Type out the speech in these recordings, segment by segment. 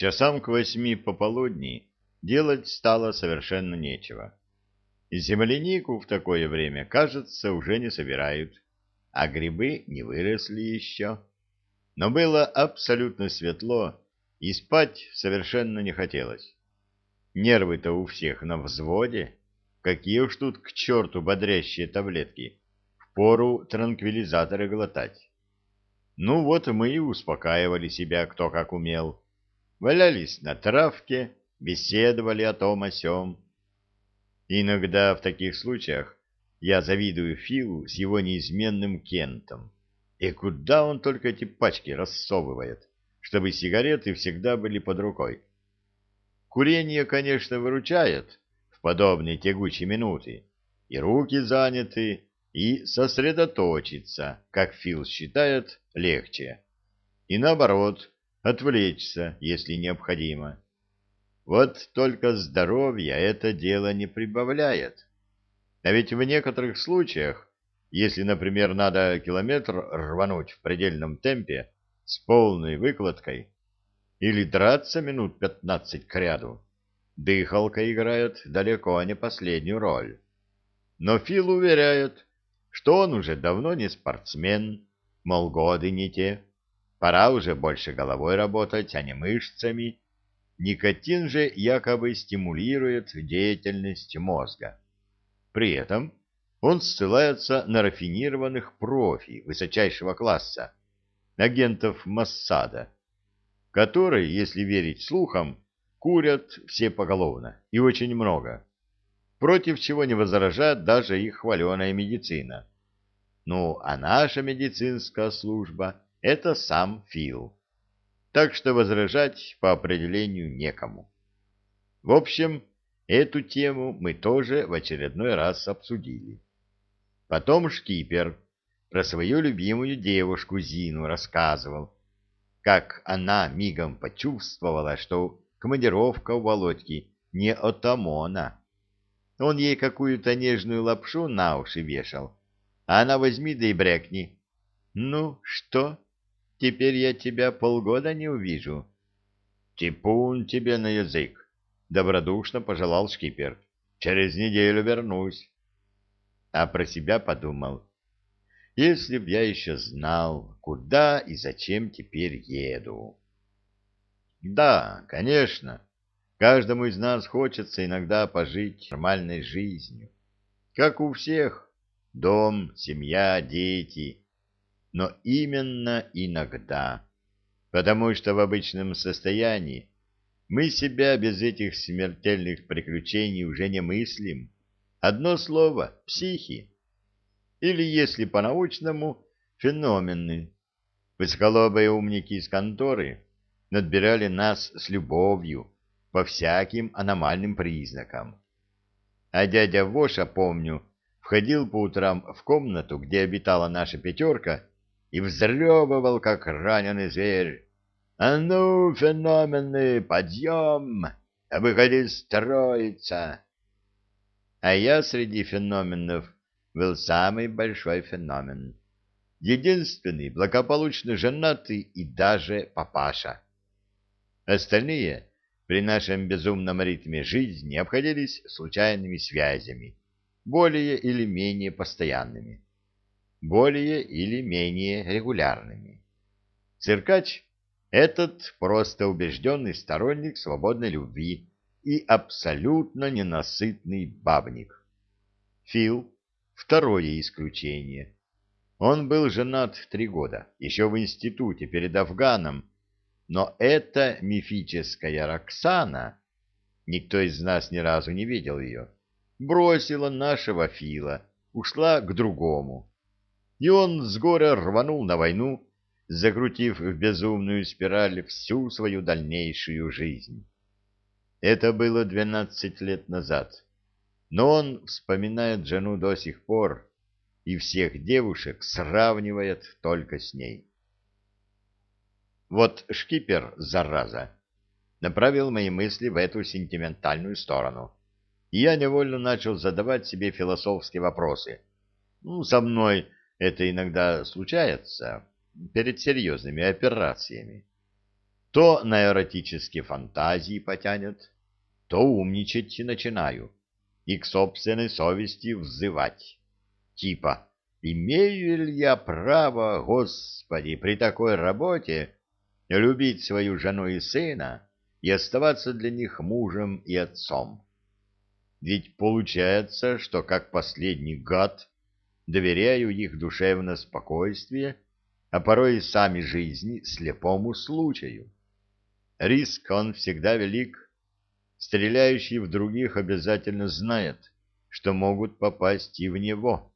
Часам к восьми пополудни делать стало совершенно нечего. Землянику в такое время, кажется, уже не собирают, а грибы не выросли еще. Но было абсолютно светло, и спать совершенно не хотелось. Нервы-то у всех на взводе. Какие уж тут к черту бодрящие таблетки. Впору транквилизаторы глотать. Ну вот мы и успокаивали себя кто как умел. Валялись на травке, беседовали о том о сём. Иногда в таких случаях я завидую Филу с его неизменным Кентом. И куда он только эти пачки рассовывает, чтобы сигареты всегда были под рукой. Курение, конечно, выручает в подобные тягучие минуты. И руки заняты, и сосредоточиться, как Фил считает, легче. И наоборот, отвлечься, если необходимо. Вот только здоровья это дело не прибавляет. А ведь в некоторых случаях, если, например, надо километр рвануть в предельном темпе с полной выкладкой или драться минут пятнадцать к ряду, дыхалка играет далеко не последнюю роль. Но Фил уверяет, что он уже давно не спортсмен, мол, годы не те, пора уже больше головой работать, а не мышцами. Никотин же якобы стимулирует деятельность мозга. При этом он ссылается на рафинированных профи высочайшего класса, агентов Массада, которые, если верить слухам, курят все поголовно и очень много против чего не возражает даже их хваленая медицина. Ну, а наша медицинская служба — это сам Фил. Так что возражать по определению некому. В общем, эту тему мы тоже в очередной раз обсудили. Потом шкипер про свою любимую девушку Зину рассказывал, как она мигом почувствовала, что командировка у Володьки не от ОМОНа, он ей какую-то нежную лапшу на уши вешал, а она возьми да и брякни. «Ну, что? Теперь я тебя полгода не увижу». «Типун тебе на язык!» — добродушно пожелал шкипер. «Через неделю вернусь». А про себя подумал. «Если б я еще знал, куда и зачем теперь еду». «Да, конечно». Каждому из нас хочется иногда пожить нормальной жизнью. Как у всех. Дом, семья, дети. Но именно иногда. Потому что в обычном состоянии мы себя без этих смертельных приключений уже не мыслим. Одно слово — психи. Или, если по-научному, феномены. Высоколобые умники из конторы надбирали нас с любовью, по всяким аномальным признакам. А дядя Воша, помню, входил по утрам в комнату, где обитала наша пятерка, и взрёвывал, как раненый зверь. «А ну, феномены, подъем! Выходи строиться!» А я среди феноменов был самый большой феномен. Единственный, благополучно женатый и даже папаша. Остальные при нашем безумном ритме жизни обходились случайными связями, более или менее постоянными, более или менее регулярными. Циркач — этот просто убежденный сторонник свободной любви и абсолютно ненасытный бабник. Фил — второе исключение. Он был женат три года, еще в институте перед Афганом, но эта мифическая Роксана, никто из нас ни разу не видел ее, бросила нашего Фила, ушла к другому. И он с горя рванул на войну, закрутив в безумную спираль всю свою дальнейшую жизнь. Это было двенадцать лет назад, но он вспоминает жену до сих пор и всех девушек сравнивает только с ней. Вот шкипер, зараза, направил мои мысли в эту сентиментальную сторону. И я невольно начал задавать себе философские вопросы. Ну, со мной это иногда случается перед серьезными операциями. То на эротические фантазии потянет, то умничать начинаю и к собственной совести взывать. Типа, имею ли я право, Господи, при такой работе любить свою жену и сына и оставаться для них мужем и отцом? Ведь получается, что как последний гад доверяю их душевное спокойствие, а порой и сами жизни слепому случаю. Риск он всегда велик. Стреляющий в других обязательно знает, что могут попасть и в него.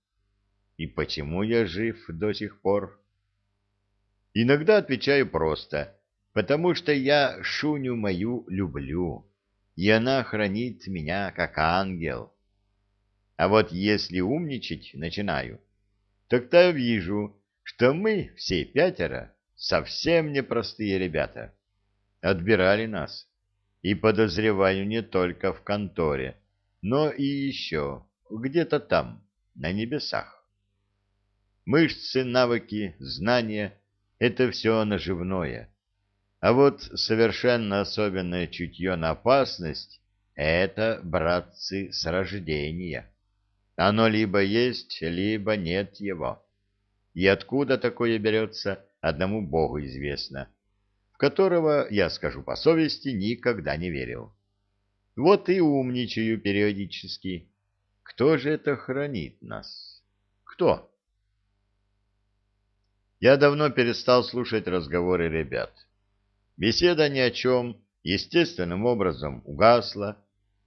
И почему я жив до сих пор? Иногда отвечаю просто, потому что я Шуню мою люблю и она хранит меня как ангел. А вот если умничать начинаю, тогда вижу, что мы, все пятеро, совсем непростые ребята. Отбирали нас, и подозреваю не только в конторе, но и еще где-то там, на небесах. Мышцы, навыки, знания — это все наживное — а вот совершенно особенное чутье на опасность — это, братцы, с рождения. Оно либо есть, либо нет его. И откуда такое берется, одному Богу известно, в которого, я скажу по совести, никогда не верил. Вот и умничаю периодически. Кто же это хранит нас? Кто? Я давно перестал слушать разговоры ребят. Беседа ни о чем естественным образом угасла,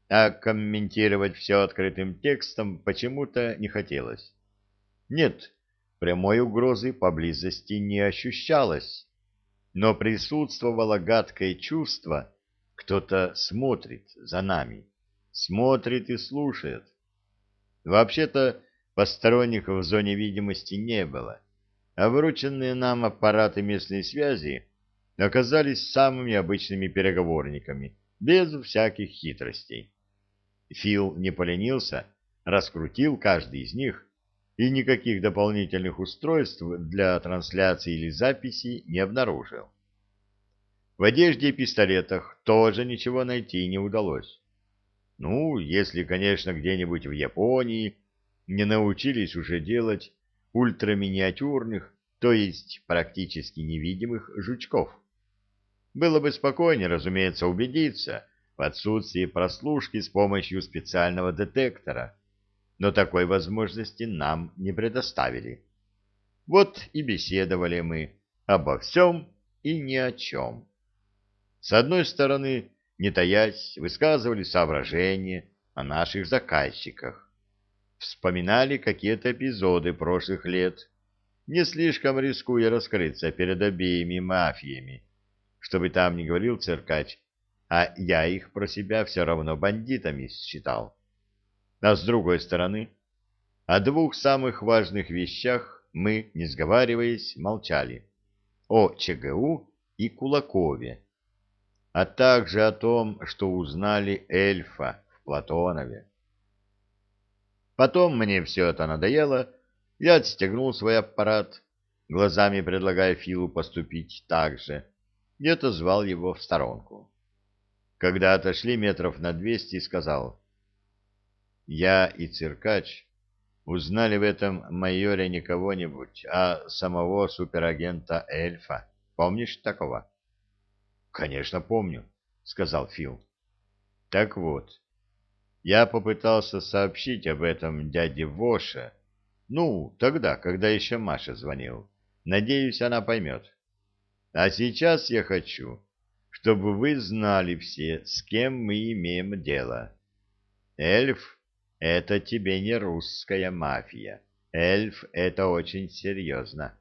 а комментировать все открытым текстом почему-то не хотелось. Нет, прямой угрозы поблизости не ощущалось, но присутствовало гадкое чувство, кто-то смотрит за нами, смотрит и слушает. Вообще-то посторонних в зоне видимости не было, а врученные нам аппараты местной связи оказались самыми обычными переговорниками, без всяких хитростей. Фил не поленился, раскрутил каждый из них, и никаких дополнительных устройств для трансляции или записи не обнаружил. В одежде и пистолетах тоже ничего найти не удалось. Ну, если, конечно, где-нибудь в Японии не научились уже делать ультраминиатюрных, то есть практически невидимых жучков. Было бы спокойнее, разумеется, убедиться в отсутствии прослушки с помощью специального детектора, но такой возможности нам не предоставили. Вот и беседовали мы обо всем и ни о чем. С одной стороны, не таясь, высказывали соображения о наших заказчиках, вспоминали какие-то эпизоды прошлых лет, не слишком рискуя раскрыться перед обеими мафиями, чтобы там не говорил циркач, а я их про себя все равно бандитами считал. А с другой стороны, о двух самых важных вещах мы, не сговариваясь, молчали. О ЧГУ и Кулакове, а также о том, что узнали эльфа в Платонове. Потом мне все это надоело, я отстегнул свой аппарат, глазами предлагая Филу поступить так же, и отозвал его в сторонку. Когда отошли метров на двести, сказал, «Я и циркач узнали в этом майоре не кого-нибудь, а самого суперагента Эльфа. Помнишь такого?» «Конечно, помню», — сказал Фил. «Так вот, я попытался сообщить об этом дяде Воше, ну, тогда, когда еще Маша звонил. Надеюсь, она поймет». А сейчас я хочу, чтобы вы знали все, с кем мы имеем дело. Эльф — это тебе не русская мафия. Эльф — это очень серьезно.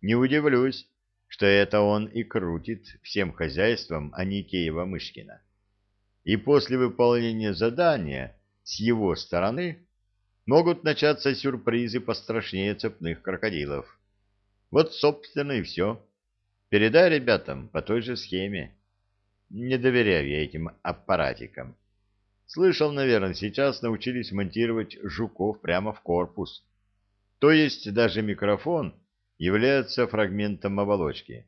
Не удивлюсь, что это он и крутит всем хозяйством Аникеева-Мышкина. И после выполнения задания с его стороны могут начаться сюрпризы пострашнее цепных крокодилов. Вот, собственно, и все. Передай ребятам по той же схеме. Не доверяю я этим аппаратикам. Слышал, наверное, сейчас научились монтировать жуков прямо в корпус. То есть даже микрофон является фрагментом оболочки.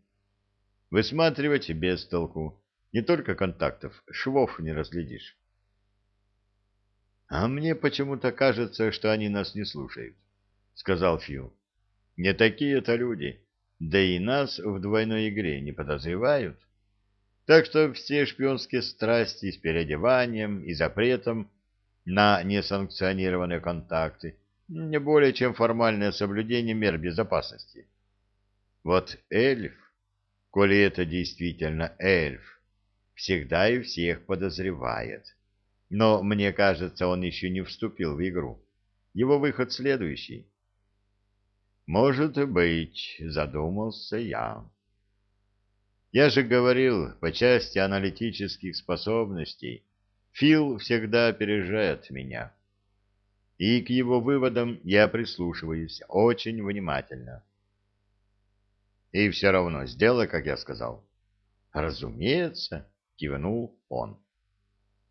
Высматривать без толку. Не только контактов, швов не разглядишь. А мне почему-то кажется, что они нас не слушают, сказал Фил. Не такие-то люди, да и нас в двойной игре не подозревают. Так что все шпионские страсти с переодеванием и запретом на несанкционированные контакты не более чем формальное соблюдение мер безопасности. Вот эльф, коли это действительно эльф, всегда и всех подозревает. Но, мне кажется, он еще не вступил в игру. Его выход следующий. Может быть, задумался я. Я же говорил, по части аналитических способностей, Фил всегда опережает меня. И к его выводам я прислушиваюсь очень внимательно. И все равно сделай, как я сказал. Разумеется, кивнул он.